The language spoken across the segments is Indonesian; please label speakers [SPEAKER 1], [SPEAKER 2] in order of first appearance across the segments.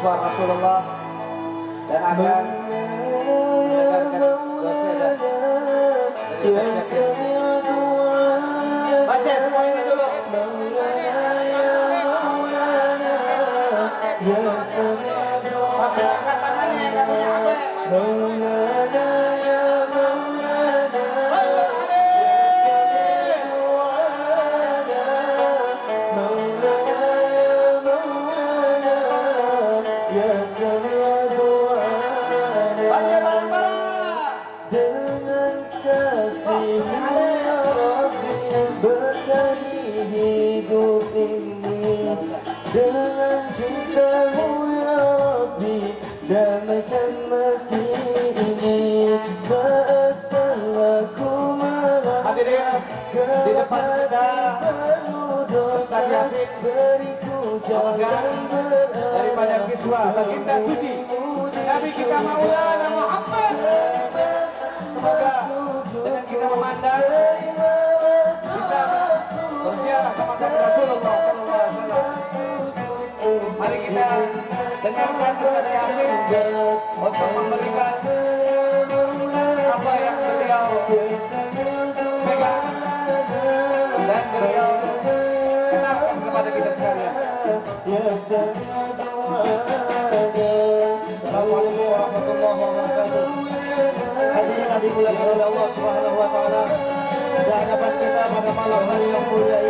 [SPEAKER 1] kiswah Rasulullah dan akan mendengarkan dosa dan Baca ini
[SPEAKER 2] Dengan cintamu ya Rabbi Damaikan mati ini. Saat salahku
[SPEAKER 1] di depan kita.
[SPEAKER 2] Ustaz
[SPEAKER 1] Yasin.
[SPEAKER 2] Beriku jalan
[SPEAKER 1] daripada kiswah baginda suci. Nabi kita Maulana Muhammad. Kita dan. Assalamualaikum warahmatullahi wabarakatuh. Hadirin oleh Allah Subhanahu wa taala. Di hadapan kita pada malam hari yang mulia ini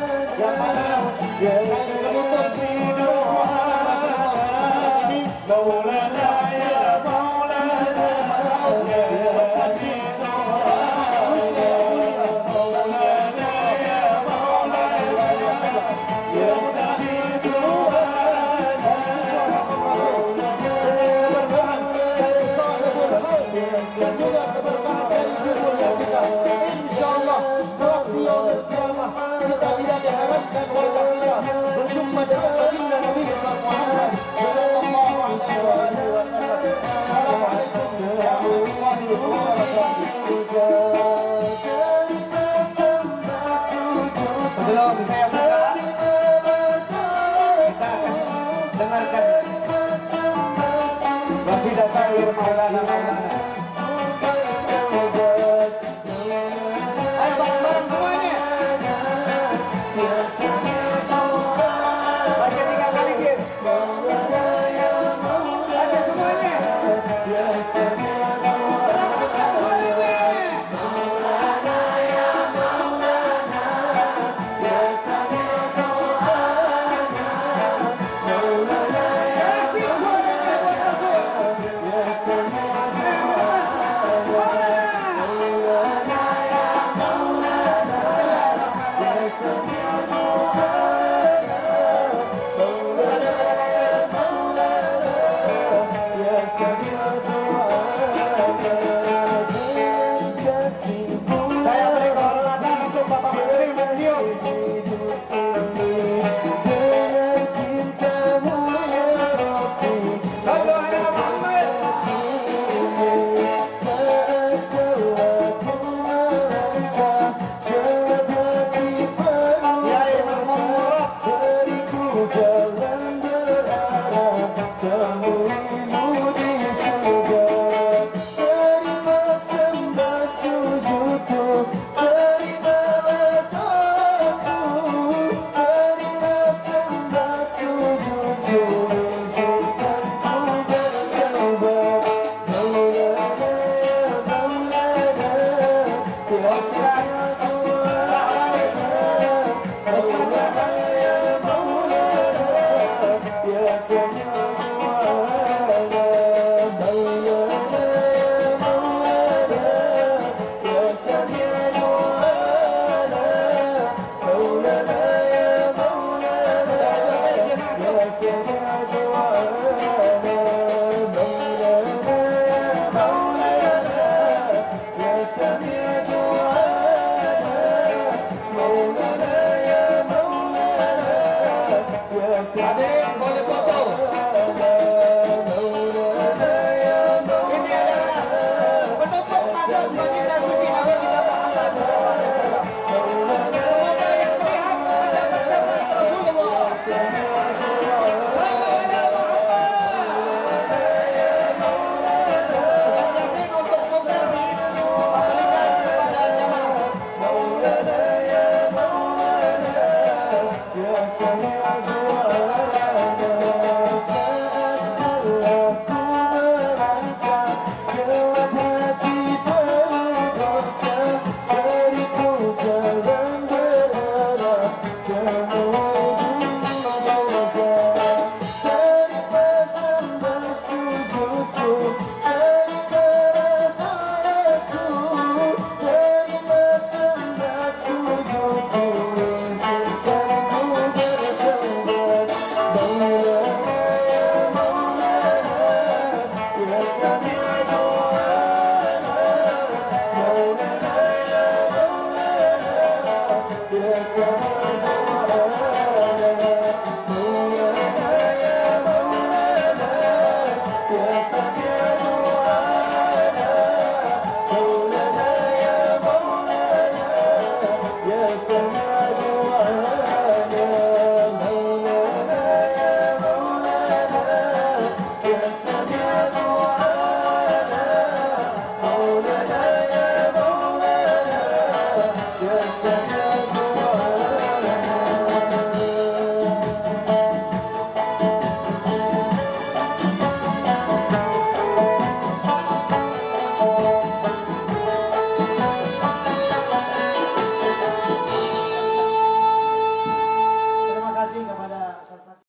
[SPEAKER 1] yang mana kain 何だ? Amen. Nossa! Gracias.